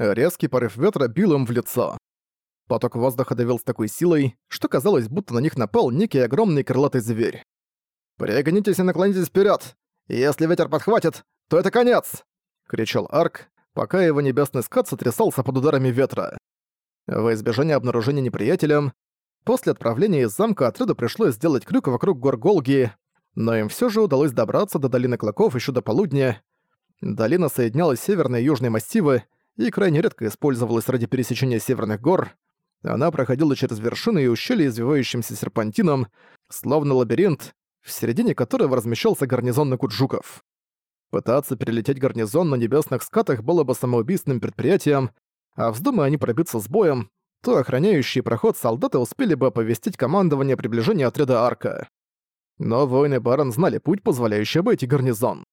Резкий порыв ветра бил им в лицо. Поток воздуха давил с такой силой, что казалось, будто на них напал некий огромный крылатый зверь. «Пригнитесь и наклонитесь вперед! Если ветер подхватит, то это конец!» — кричал Арк, пока его небесный скат сотрясался под ударами ветра. Во избежание обнаружения неприятелем, после отправления из замка отряду пришлось сделать крюк вокруг гор Голги, но им все же удалось добраться до Долины Клыков еще до полудня. Долина соединяла северные и южные массивы и крайне редко использовалась ради пересечения северных гор. Она проходила через вершины и ущелья извивающимся серпантином, словно лабиринт, в середине которого размещался гарнизон Накуджуков. Пытаться перелететь гарнизон на небесных скатах было бы самоубийственным предприятием, а вздумая они пробиться с боем, то охраняющие проход солдаты успели бы оповестить командование приближения отряда Арка. Но воины Барон знали путь, позволяющий обойти гарнизон.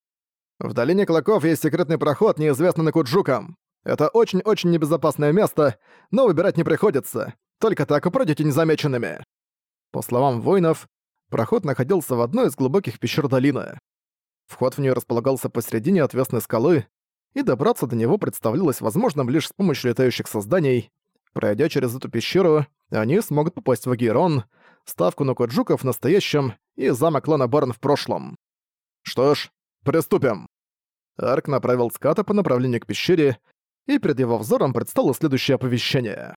В долине Клоков есть секретный проход, неизвестный Накуджукам. Это очень-очень небезопасное место, но выбирать не приходится. Только так и пройдете незамеченными. По словам воинов, проход находился в одной из глубоких пещер долины. Вход в нее располагался посередине отвесной скалы, и добраться до него представлялось возможным лишь с помощью летающих созданий. Пройдя через эту пещеру, они смогут попасть в Агирон, ставку на Коджуков в настоящем и замок клана Барн в прошлом. Что ж, приступим. Арк направил ската по направлению к пещере, и перед его взором предстало следующее оповещение.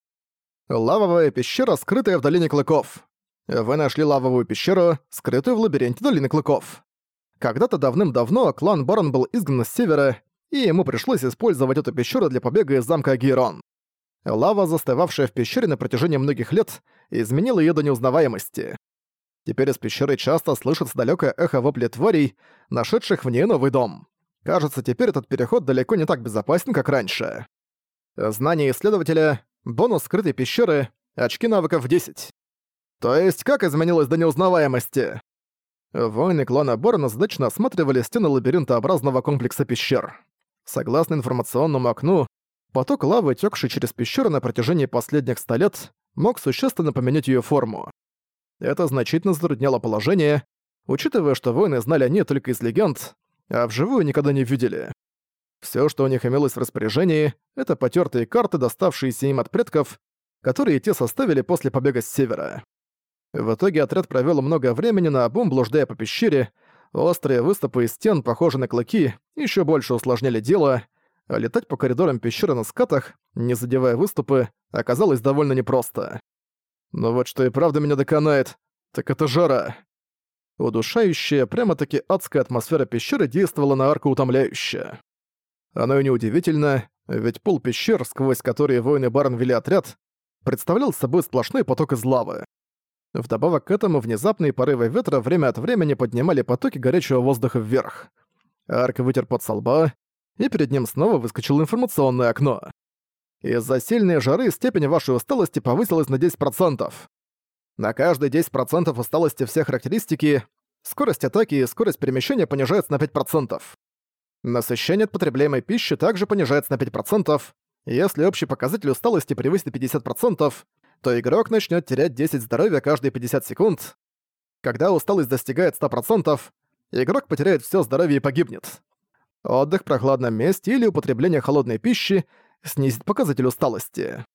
Лавовая пещера, скрытая в долине Клыков. Вы нашли лавовую пещеру, скрытую в лабиринте долины Клыков. Когда-то давным-давно клан Барон был изгнан с севера, и ему пришлось использовать эту пещеру для побега из замка Гейрон. Лава, застывавшая в пещере на протяжении многих лет, изменила ее до неузнаваемости. Теперь из пещеры часто слышится далёкое эхо вопли тварей, нашедших в ней новый дом. Кажется, теперь этот переход далеко не так безопасен, как раньше. Знание исследователя, бонус скрытой пещеры, очки навыков 10. То есть как изменилось до неузнаваемости? Воины клана Борна задачно осматривали стены лабиринтообразного комплекса пещер. Согласно информационному окну, поток лавы, тёкший через пещеру на протяжении последних ста лет, мог существенно поменять её форму. Это значительно затрудняло положение, учитывая, что воины знали о ней только из легенд, а вживую никогда не видели. Всё, что у них имелось в распоряжении, это потёртые карты, доставшиеся им от предков, которые те составили после побега с севера. В итоге отряд провёл много времени на обум, блуждая по пещере, острые выступы из стен, похожие на клыки, ещё больше усложняли дело, а летать по коридорам пещеры на скатах, не задевая выступы, оказалось довольно непросто. Но вот что и правда меня доконает, так это жара. Удушающая, прямо-таки адская атмосфера пещеры действовала на арку утомляюще. Оно и неудивительно, ведь пол пещер, сквозь которые воины Барн вели отряд, представлял собой сплошной поток из лавы. Вдобавок к этому внезапные порывы ветра время от времени поднимали потоки горячего воздуха вверх. Арк вытер под со лба, и перед ним снова выскочило информационное окно. Из-за сильной жары степень вашей усталости повысилась на 10%. На каждые 10% усталости все характеристики, скорость атаки и скорость перемещения понижаются на 5%. Насыщение от потребляемой пищи также понижается на 5%. Если общий показатель усталости превысит 50%, то игрок начнет терять 10 здоровья каждые 50 секунд. Когда усталость достигает 100%, игрок потеряет все здоровье и погибнет. Отдых в прохладном месте или употребление холодной пищи снизит показатель усталости.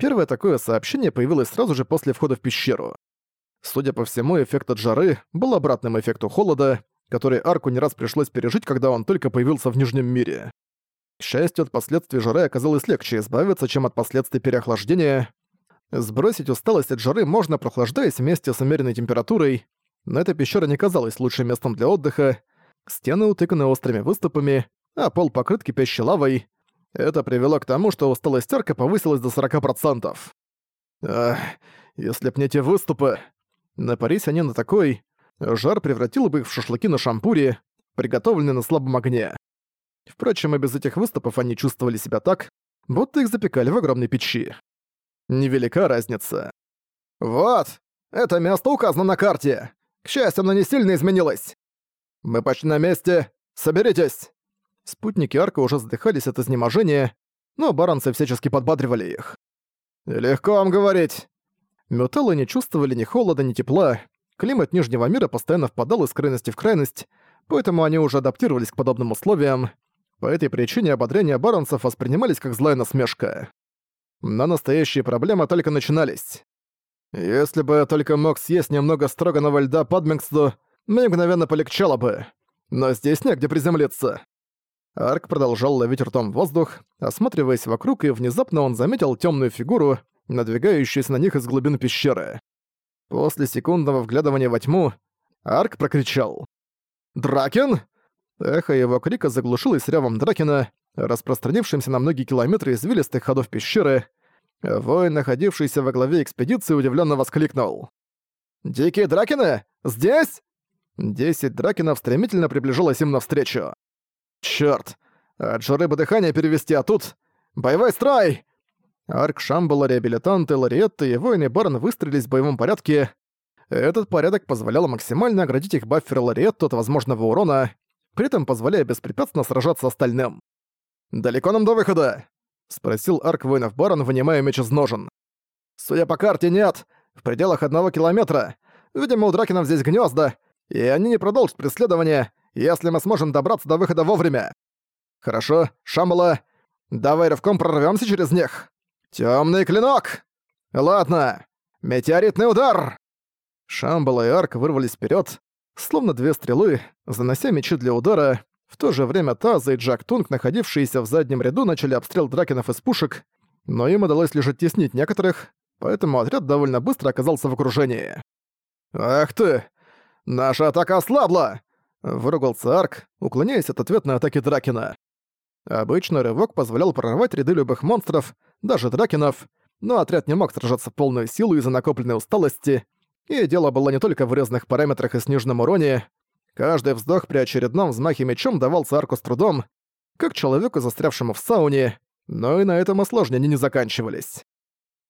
Первое такое сообщение появилось сразу же после входа в пещеру. Судя по всему, эффект от жары был обратным эффекту холода, который Арку не раз пришлось пережить, когда он только появился в Нижнем мире. К счастью, от последствий жары оказалось легче избавиться, чем от последствий переохлаждения. Сбросить усталость от жары можно, прохлаждаясь вместе с умеренной температурой, но эта пещера не казалась лучшим местом для отдыха. Стены утыканы острыми выступами, а пол покрыт кипящей лавой, это привело к тому, что усталость арка повысилась до 40%. Ах, если б не те выступы... Напарись они на такой, жар превратил бы их в шашлыки на шампуре, приготовленные на слабом огне. Впрочем, и без этих выступов они чувствовали себя так, будто их запекали в огромной печи. Невелика разница. «Вот! Это место указано на карте! К счастью, оно не сильно изменилось! Мы почти на месте! Соберитесь!» Спутники Арка уже задыхались от изнеможения, но баронцы всячески подбадривали их. «Легко вам говорить!» Мютеллы не чувствовали ни холода, ни тепла. Климат Нижнего мира постоянно впадал из крайности в крайность, поэтому они уже адаптировались к подобным условиям. По этой причине ободрения баронцев воспринимались как злая насмешка. Но настоящие проблемы только начинались. Если бы я только мог съесть немного строганного льда Падмингсду, мне мгновенно полегчало бы. Но здесь негде приземлиться. Арк продолжал ловить ртом воздух, осматриваясь вокруг, и внезапно он заметил темную фигуру, надвигающуюся на них из глубин пещеры. После секундного вглядывания во тьму Арк прокричал. «Дракен!» Эхо его крика заглушилось рявом Дракена, распространившимся на многие километры извилистых ходов пещеры. Воин, находившийся во главе экспедиции, удивленно воскликнул. «Дикие Дракены? Здесь?» Десять Дракенов стремительно приближалось им навстречу. «Чёрт! От жары бы дыхание перевести, а тут... Боевой строй!» Арк, Шамбала, реабилитанты, лариетты и воины Барн выстрелились в боевом порядке. Этот порядок позволял максимально оградить их баффер лариетту от возможного урона, при этом позволяя беспрепятственно сражаться остальным. «Далеко нам до выхода?» — спросил Арк воинов Барон, вынимая меч из ножен. «Судя по карте, нет. В пределах одного километра. Видимо, у Дракенов здесь гнезда, и они не продолжат преследование, если мы сможем добраться до выхода вовремя. Хорошо, Шамбала, давай рывком прорвемся через них. Темный клинок! Ладно, метеоритный удар!» Шамбала и Арк вырвались вперед, словно две стрелы, занося мечи для удара. В то же время Таза и Джак Тунг, находившиеся в заднем ряду, начали обстрел дракенов из пушек, но им удалось лишь оттеснить некоторых, поэтому отряд довольно быстро оказался в окружении. «Ах ты! Наша атака ослабла!» — выругался Арк, уклоняясь от ответной атаки Дракена. Обычно рывок позволял прорвать ряды любых монстров, даже Дракенов, но отряд не мог сражаться в полную силу из-за накопленной усталости, и дело было не только в разных параметрах и сниженном уроне. Каждый вздох при очередном взмахе мечом давался Арку с трудом, как человеку, застрявшему в сауне, но и на этом осложнения не заканчивались.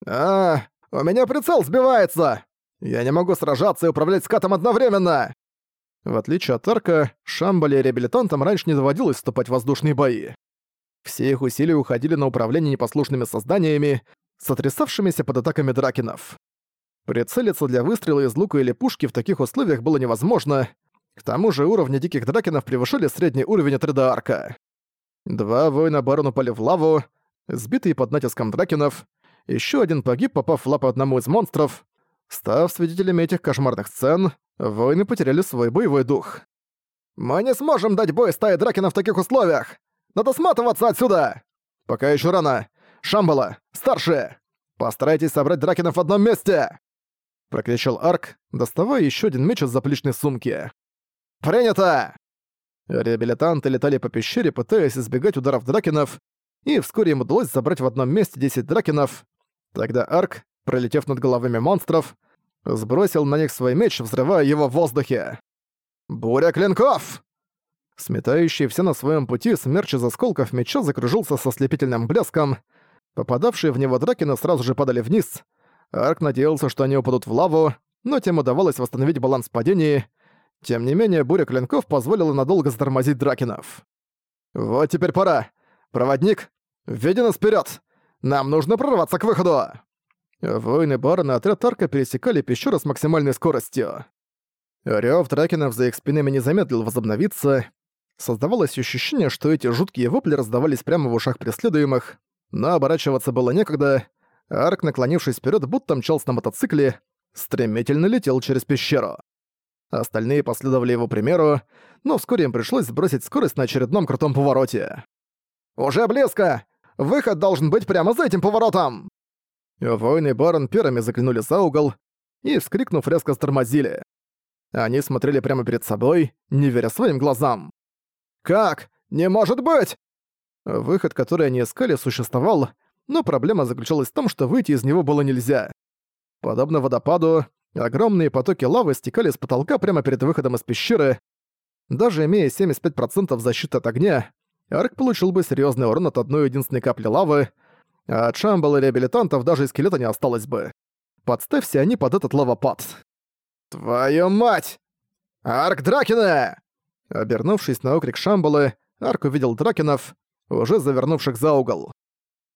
«А, у меня прицел сбивается!» Я не могу сражаться и управлять скатом одновременно!» В отличие от Арка, Шамбали и реабилитантам раньше не доводилось вступать в воздушные бои. Все их усилия уходили на управление непослушными созданиями, сотрясавшимися под атаками дракенов. Прицелиться для выстрела из лука или пушки в таких условиях было невозможно, к тому же уровни диких дракенов превышали средний уровень отряда арка. Два воина барон упали в лаву, сбитые под натиском дракенов, еще один погиб, попав в лапы одному из монстров, Став свидетелями этих кошмарных сцен, воины потеряли свой боевой дух. «Мы не сможем дать бой стае Дракена в таких условиях! Надо сматываться отсюда! Пока еще рано! Шамбала, старшие! Постарайтесь собрать Дракенов в одном месте!» Прокричал Арк, доставая еще один меч из заплечной сумки. «Принято!» Реабилитанты летали по пещере, пытаясь избегать ударов Дракенов, и вскоре им удалось собрать в одном месте 10 Дракенов. Тогда Арк, пролетев над головами монстров, сбросил на них свой меч, взрывая его в воздухе. «Буря клинков!» Сметающий все на своем пути смерч из осколков меча закружился со слепительным блеском. Попадавшие в него дракины сразу же падали вниз. Арк надеялся, что они упадут в лаву, но тем удавалось восстановить баланс падения. Тем не менее, буря клинков позволила надолго затормозить дракинов. «Вот теперь пора! Проводник, веди нас вперед! Нам нужно прорваться к выходу!» Воины барона отряд Арка пересекали пещеру с максимальной скоростью. Рёв Дракенов за их спинами не замедлил возобновиться. Создавалось ощущение, что эти жуткие вопли раздавались прямо в ушах преследуемых, но оборачиваться было некогда. Арк, наклонившись вперед, будто мчался на мотоцикле, стремительно летел через пещеру. Остальные последовали его примеру, но вскоре им пришлось сбросить скорость на очередном крутом повороте. «Уже близко! Выход должен быть прямо за этим поворотом!» Воины Барон первыми заглянули за угол и, вскрикнув, резко стормозили. Они смотрели прямо перед собой, не веря своим глазам. «Как? Не может быть!» Выход, который они искали, существовал, но проблема заключалась в том, что выйти из него было нельзя. Подобно водопаду, огромные потоки лавы стекали с потолка прямо перед выходом из пещеры. Даже имея 75% защиты от огня, Арк получил бы серьезный урон от одной единственной капли лавы, а от Шамбал и реабилитантов даже и скелета не осталось бы. Подставься они под этот лавопад. «Твою мать! Арк Дракена!» Обернувшись на окрик Шамбалы, Арк увидел Дракенов, уже завернувших за угол.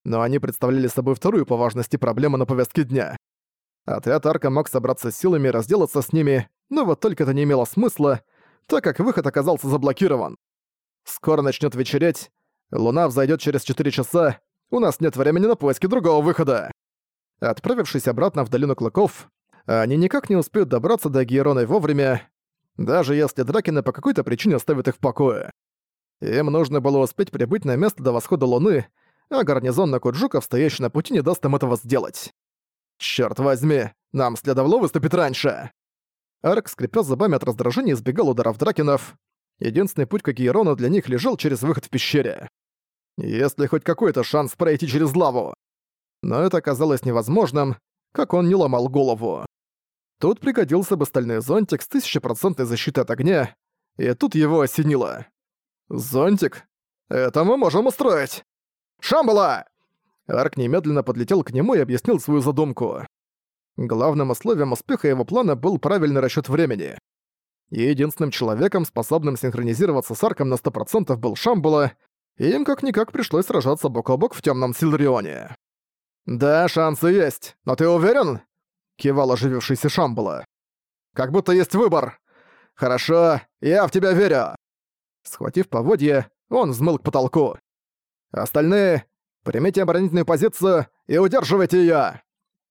Но они представляли собой вторую по важности проблему на повестке дня. Отряд Арка мог собраться с силами и разделаться с ними, но вот только это не имело смысла, так как выход оказался заблокирован. Скоро начнет вечереть, Луна взойдет через 4 часа, у нас нет времени на поиски другого выхода. Отправившись обратно в Долину Клыков, они никак не успеют добраться до Гейрона вовремя, даже если Дракины по какой-то причине оставят их в покое. Им нужно было успеть прибыть на место до восхода Луны, а гарнизон на Куджуков, стоящий на пути, не даст им этого сделать. Черт возьми, нам следовало выступить раньше!» Арк, скрипя зубами от раздражения, избегал ударов Дракинов. Единственный путь к Гейрону для них лежал через выход в пещере. Если хоть какой-то шанс пройти через лаву. Но это оказалось невозможным, как он не ломал голову. Тут пригодился бы стальной зонтик с тысячепроцентной защитой от огня, и тут его осенило. «Зонтик? Это мы можем устроить!» «Шамбала!» Арк немедленно подлетел к нему и объяснил свою задумку. Главным условием успеха его плана был правильный расчёт времени. Единственным человеком, способным синхронизироваться с Арком на 100% был Шамбала, им как-никак пришлось сражаться бок о бок в тёмном Силрионе. «Да, шансы есть, но ты уверен?» — кивал оживившийся Шамбала. «Как будто есть выбор. Хорошо, я в тебя верю». Схватив поводья, он взмыл к потолку. «Остальные, примите оборонительную позицию и удерживайте её!»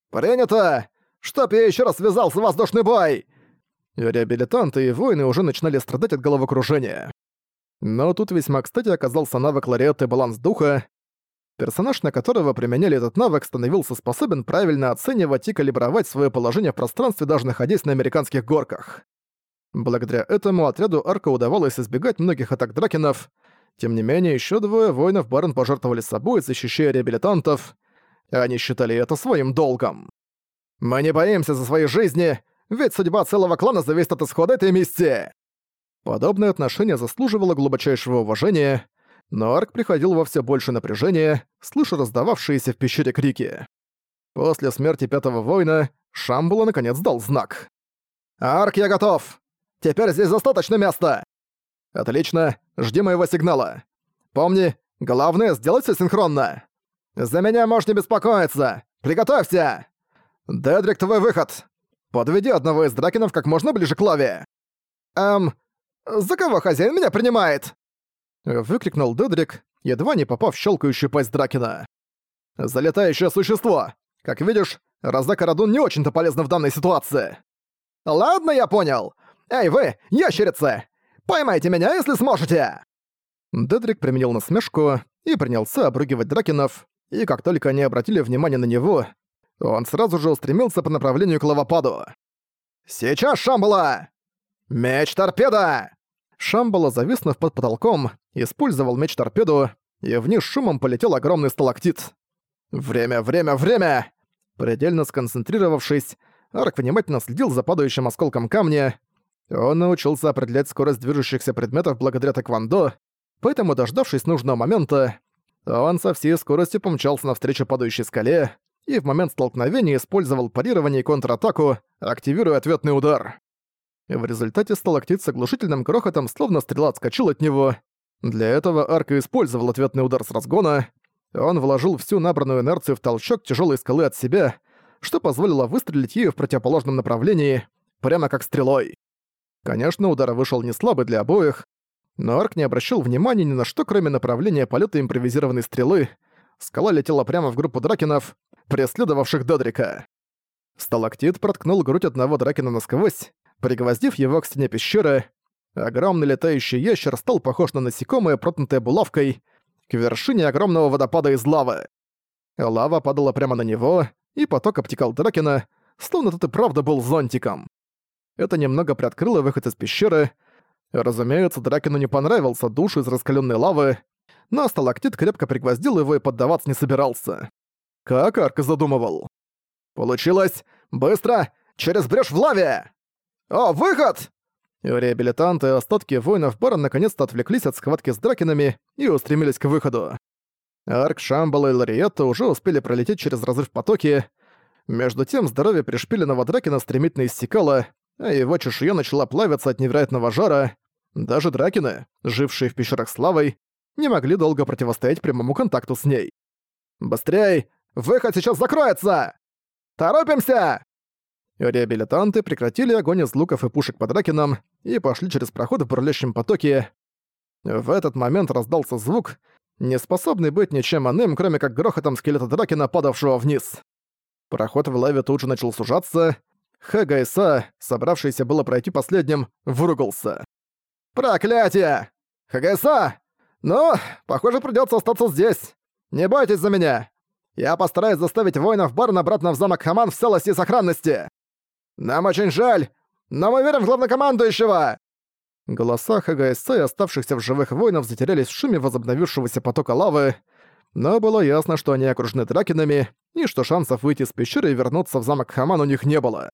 «Принято! Чтоб я ещё раз связался воздушный бой!» Реабилитанты и воины уже начинали страдать от головокружения. Но тут весьма кстати оказался навык Лариетты «Баланс духа». Персонаж, на которого применяли этот навык, становился способен правильно оценивать и калибровать свое положение в пространстве, даже находясь на американских горках. Благодаря этому отряду Арка удавалось избегать многих атак дракенов. Тем не менее, еще двое воинов Барон пожертвовали собой, защищая реабилитантов. Они считали это своим долгом. «Мы не боимся за свои жизни, ведь судьба целого клана зависит от исхода этой миссии!» Подобное отношение заслуживало глубочайшего уважения, но Арк приходил во все больше напряжения, слыша раздававшиеся в пещере крики. После смерти Пятого Воина Шамбула наконец дал знак. «Арк, я готов! Теперь здесь достаточно места!» «Отлично, жди моего сигнала. Помни, главное сделать все синхронно. За меня можешь не беспокоиться. Приготовься! Дедрик, твой выход! Подведи одного из дракенов как можно ближе к лаве!» «Эм, за кого хозяин меня принимает?» Выкрикнул Дедрик, едва не попав в щелкающую пасть Дракена. «Залетающее существо! Как видишь, Раздака не очень-то полезна в данной ситуации!» «Ладно, я понял! «Эй вы, ящерицы! Поймайте меня, если сможете!» Дедрик применил насмешку и принялся обругивать Дракенов, и как только они обратили внимание на него, он сразу же устремился по направлению к лавопаду. «Сейчас, Шамбала! Меч-торпеда!» Шамбала, зависнув под потолком, использовал меч-торпеду, и вниз шумом полетел огромный сталактит. «Время, время, время!» Предельно сконцентрировавшись, Арк внимательно следил за падающим осколком камня, он научился определять скорость движущихся предметов благодаря тэквондо, поэтому, дождавшись нужного момента, он со всей скоростью помчался навстречу падающей скале и в момент столкновения использовал парирование и контратаку, активируя ответный удар. В результате сталактит с оглушительным крохотом словно стрела отскочил от него. Для этого Арка использовал ответный удар с разгона. Он вложил всю набранную инерцию в толчок тяжелой скалы от себя, что позволило выстрелить ею в противоположном направлении, прямо как стрелой. Конечно, удар вышел не слабый для обоих, но Арк не обращал внимания ни на что, кроме направления полета импровизированной стрелы. Скала летела прямо в группу дракенов, преследовавших Додрика. Сталактит проткнул грудь одного дракена насквозь, пригвоздив его к стене пещеры. Огромный летающий ящер стал похож на насекомое, проткнутое булавкой, к вершине огромного водопада из лавы. Лава падала прямо на него, и поток обтекал дракена, словно тот и правда был зонтиком. Это немного приоткрыло выход из пещеры. Разумеется, Дракену не понравился душ из раскаленной лавы, но сталактит крепко пригвоздил его и поддаваться не собирался. Как Арка задумывал. «Получилось! Быстро! Через брешь в лаве!» «О, выход!» Реабилитанты и остатки воинов Бара наконец-то отвлеклись от схватки с дракенами и устремились к выходу. Арк, Шамбала и Лариетта уже успели пролететь через разрыв потоки. Между тем здоровье пришпиленного дракена стремительно иссякало, а его чешуя начала плавиться от невероятного жара. Даже дракины, жившие в пещерах славой, не могли долго противостоять прямому контакту с ней. «Быстрей! Выход сейчас закроется! Торопимся!» Реабилитанты прекратили огонь из луков и пушек по дракинам и пошли через проход в бурлящем потоке. В этот момент раздался звук, не способный быть ничем иным, кроме как грохотом скелета драки, нападавшего вниз. Проход в лаве тут же начал сужаться. Хагайса, собравшийся было пройти последним, выругался. «Проклятие! Хагайса! Ну, похоже, придётся остаться здесь. Не бойтесь за меня. Я постараюсь заставить воинов Барна обратно в замок Хаман в целости и сохранности. Нам очень жаль, но мы верим в главнокомандующего!» Голоса Хагайса и оставшихся в живых воинов затерялись в шуме возобновившегося потока лавы, но было ясно, что они окружены дракинами, и что шансов выйти из пещеры и вернуться в замок Хаман у них не было.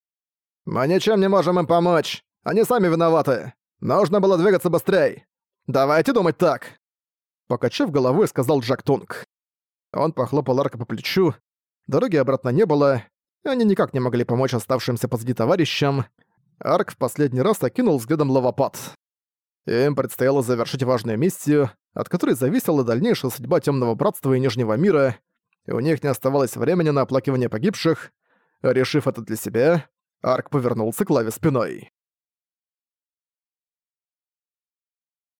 «Мы ничем не можем им помочь. Они сами виноваты. Нужно было двигаться быстрее. Давайте думать так!» Покачав головой, сказал Джак Тунг. Он похлопал Арка по плечу. Дороги обратно не было, они никак не могли помочь оставшимся позади товарищам. Арк в последний раз окинул взглядом лавопад. Им предстояло завершить важную миссию, от которой зависела дальнейшая судьба Темного Братства и Нижнего Мира, и у них не оставалось времени на оплакивание погибших. Решив это для себя, Арк повернулся к лаве спиной.